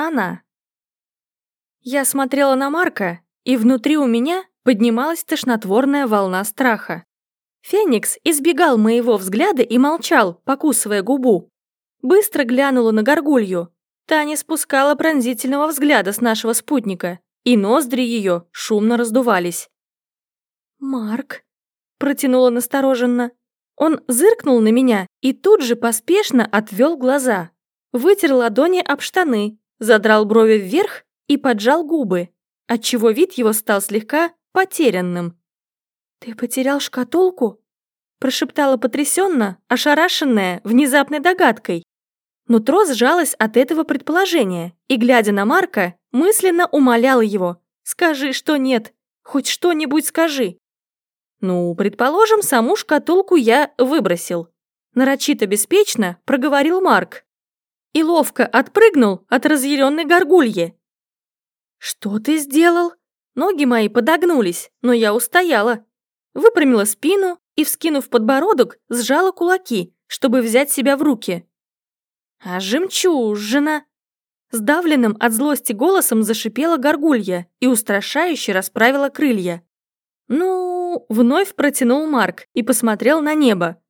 Она. Я смотрела на Марка, и внутри у меня поднималась тошнотворная волна страха. Феникс избегал моего взгляда и молчал, покусывая губу. Быстро глянула на горгулью. Та не спускала пронзительного взгляда с нашего спутника, и ноздри ее шумно раздувались. «Марк», — протянула настороженно. Он зыркнул на меня и тут же поспешно отвел глаза. Вытер ладони об штаны, задрал брови вверх и поджал губы отчего вид его стал слегка потерянным. «Ты потерял шкатулку?» прошептала потрясенно, ошарашенная внезапной догадкой. Нутро сжалось от этого предположения, и, глядя на Марка, мысленно умоляла его. «Скажи, что нет. Хоть что-нибудь скажи». «Ну, предположим, саму шкатулку я выбросил». Нарочито беспечно проговорил Марк. И ловко отпрыгнул от разъяренной горгульи. «Что ты сделал?» Ноги мои подогнулись, но я устояла. Выпрямила спину и, вскинув подбородок, сжала кулаки, чтобы взять себя в руки. «А жемчужина!» Сдавленным от злости голосом зашипела горгулья и устрашающе расправила крылья. «Ну...» — вновь протянул Марк и посмотрел на небо.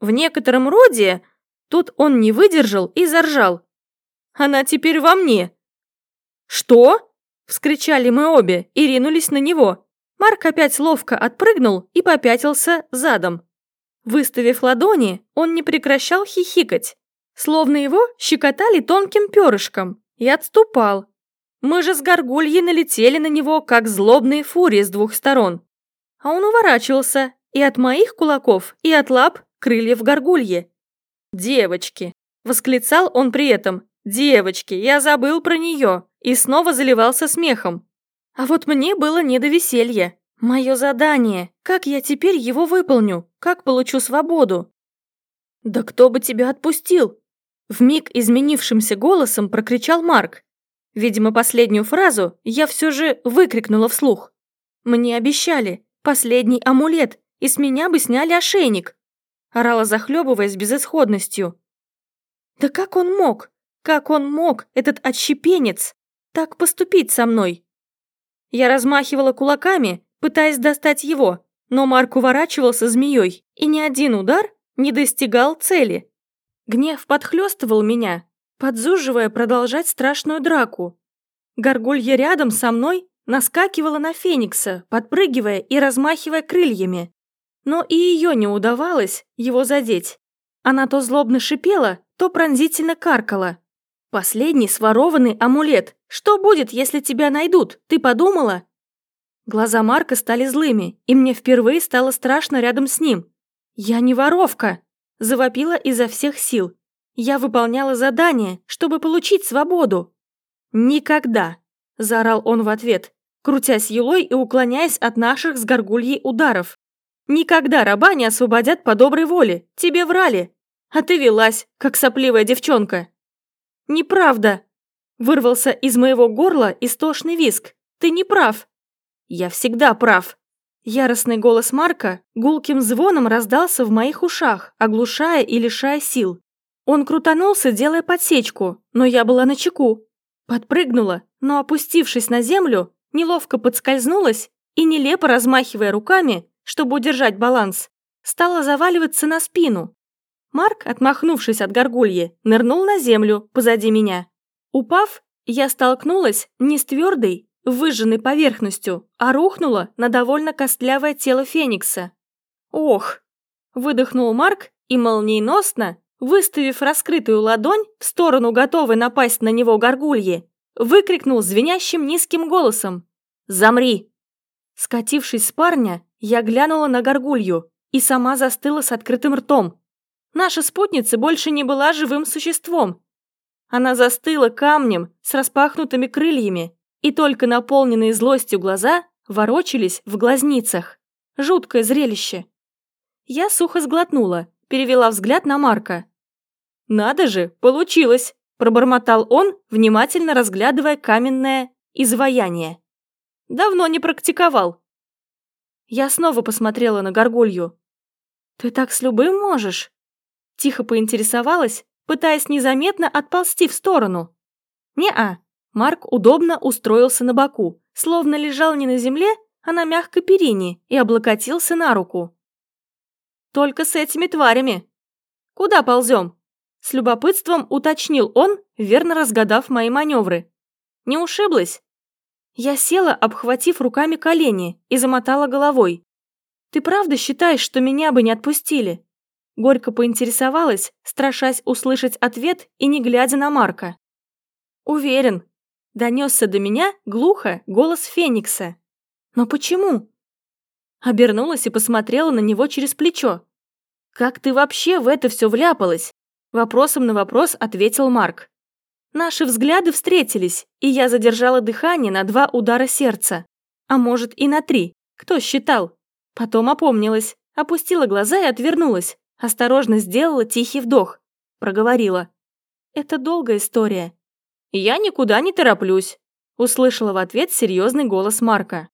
«В некотором роде...» Тут он не выдержал и заржал. «Она теперь во мне!» «Что?» Вскричали мы обе и ринулись на него. Марк опять ловко отпрыгнул и попятился задом. Выставив ладони, он не прекращал хихикать, словно его щекотали тонким перышком, и отступал. Мы же с горгульей налетели на него, как злобные фурии с двух сторон. А он уворачивался и от моих кулаков, и от лап крыльев горгульи. «Девочки!» — восклицал он при этом. «Девочки, я забыл про нее!» и снова заливался смехом. А вот мне было не до веселья. Мое задание. Как я теперь его выполню? Как получу свободу? Да кто бы тебя отпустил? Вмиг изменившимся голосом прокричал Марк. Видимо, последнюю фразу я все же выкрикнула вслух. Мне обещали последний амулет, и с меня бы сняли ошейник. Орала, захлебываясь безысходностью. Да как он мог? Как он мог, этот отщепенец? так поступить со мной? Я размахивала кулаками, пытаясь достать его, но Марк уворачивался змеей, и ни один удар не достигал цели. Гнев подхлестывал меня, подзуживая продолжать страшную драку. Горгулья рядом со мной наскакивала на Феникса, подпрыгивая и размахивая крыльями. Но и ее не удавалось его задеть. Она то злобно шипела, то пронзительно каркала. Последний сворованный амулет. Что будет, если тебя найдут? Ты подумала? Глаза Марка стали злыми, и мне впервые стало страшно рядом с ним. Я не воровка, завопила изо всех сил. Я выполняла задание, чтобы получить свободу. Никогда, заорал он в ответ, крутясь юлой и уклоняясь от наших с горгульей ударов. Никогда раба не освободят по доброй воле. Тебе врали. А ты велась, как сопливая девчонка. «Неправда!» Вырвался из моего горла истошный виск. «Ты не прав!» «Я всегда прав!» Яростный голос Марка гулким звоном раздался в моих ушах, оглушая и лишая сил. Он крутанулся, делая подсечку, но я была на чеку. Подпрыгнула, но, опустившись на землю, неловко подскользнулась и, нелепо размахивая руками, чтобы удержать баланс, стала заваливаться на спину, Марк, отмахнувшись от горгульи, нырнул на землю позади меня. Упав, я столкнулась не с твердой, выжженной поверхностью, а рухнула на довольно костлявое тело Феникса. «Ох!» – выдохнул Марк и молниеносно, выставив раскрытую ладонь в сторону готовой напасть на него горгульи, выкрикнул звенящим низким голосом «Замри!». Скатившись с парня, я глянула на горгулью и сама застыла с открытым ртом, Наша спутница больше не была живым существом. Она застыла камнем с распахнутыми крыльями, и только наполненные злостью глаза ворочались в глазницах. Жуткое зрелище. Я сухо сглотнула, перевела взгляд на Марка. «Надо же, получилось!» – пробормотал он, внимательно разглядывая каменное изваяние. «Давно не практиковал». Я снова посмотрела на горгулью. «Ты так с любым можешь?» Тихо поинтересовалась, пытаясь незаметно отползти в сторону. «Не-а», Марк удобно устроился на боку, словно лежал не на земле, а на мягкой перине и облокотился на руку. «Только с этими тварями. Куда ползем?» С любопытством уточнил он, верно разгадав мои маневры. «Не ушиблась?» Я села, обхватив руками колени, и замотала головой. «Ты правда считаешь, что меня бы не отпустили?» Горько поинтересовалась, страшась услышать ответ и не глядя на Марка. «Уверен». Донесся до меня глухо голос Феникса. «Но почему?» Обернулась и посмотрела на него через плечо. «Как ты вообще в это все вляпалась?» Вопросом на вопрос ответил Марк. Наши взгляды встретились, и я задержала дыхание на два удара сердца. А может и на три, кто считал. Потом опомнилась, опустила глаза и отвернулась. Осторожно сделала тихий вдох. Проговорила. Это долгая история. Я никуда не тороплюсь. Услышала в ответ серьезный голос Марка.